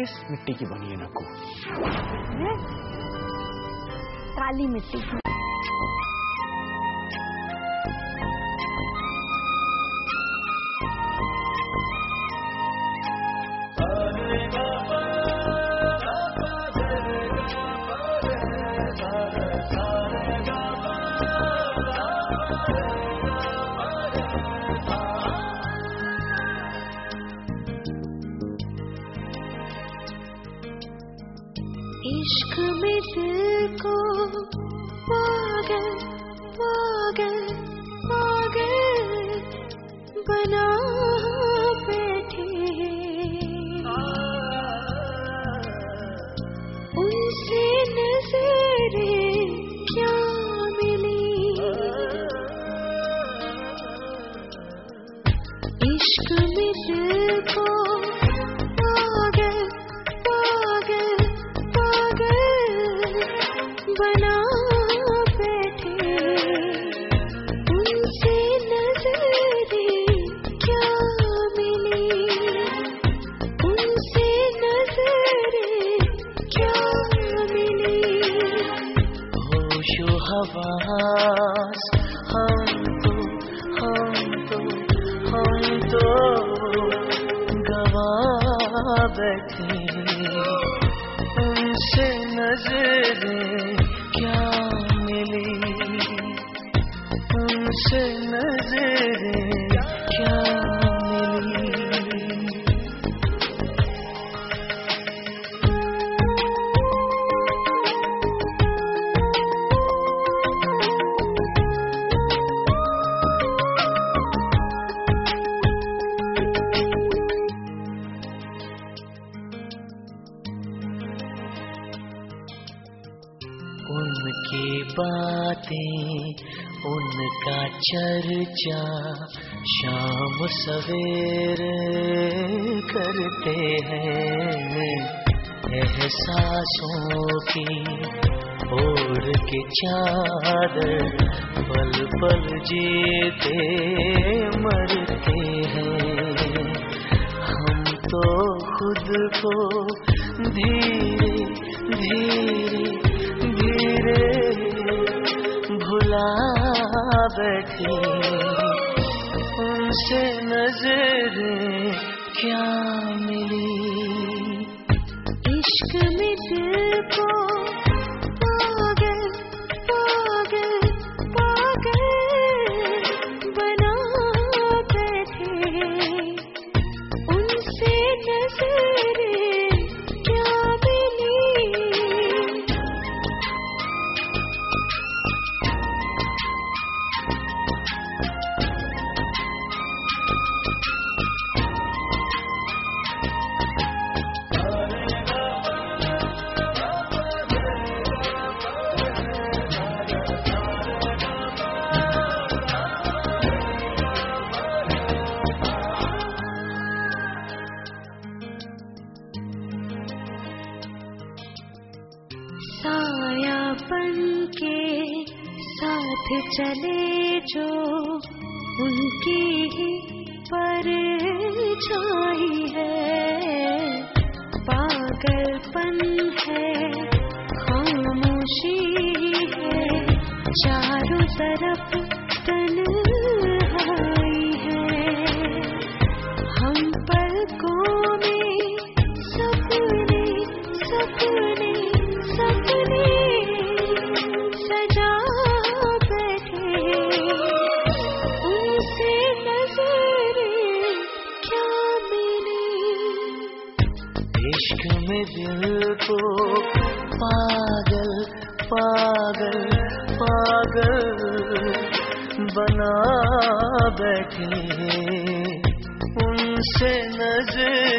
किस मिट्टी की बनी है नकू काली मिट्टी की। इश्क में दिल को पागल पागल पागल बना बैठे उनसे नजरे क्या मिली? इश्क बना बैठे। उनसे नजरे क्या मिली? उनसे नजरे क्या मिली? होशो हम तो हम तो हम तो गवा बैठे। उनसे नज़रें उनकी बातें, उनका चर्चा शाम सवेरे करते हैं। एहसासों की ओढ़ के चादर पल पल जीते मरते हैं। हम तो खुद को धीरे धीरे बैठे उनसे नज़रें क्या मिली? इश्क में दिल को साया के साथ चले जो उनकी ही पर छाई है। इश्क में दिल को पागल पागल पागल बना बैठे। उनसे नज़रें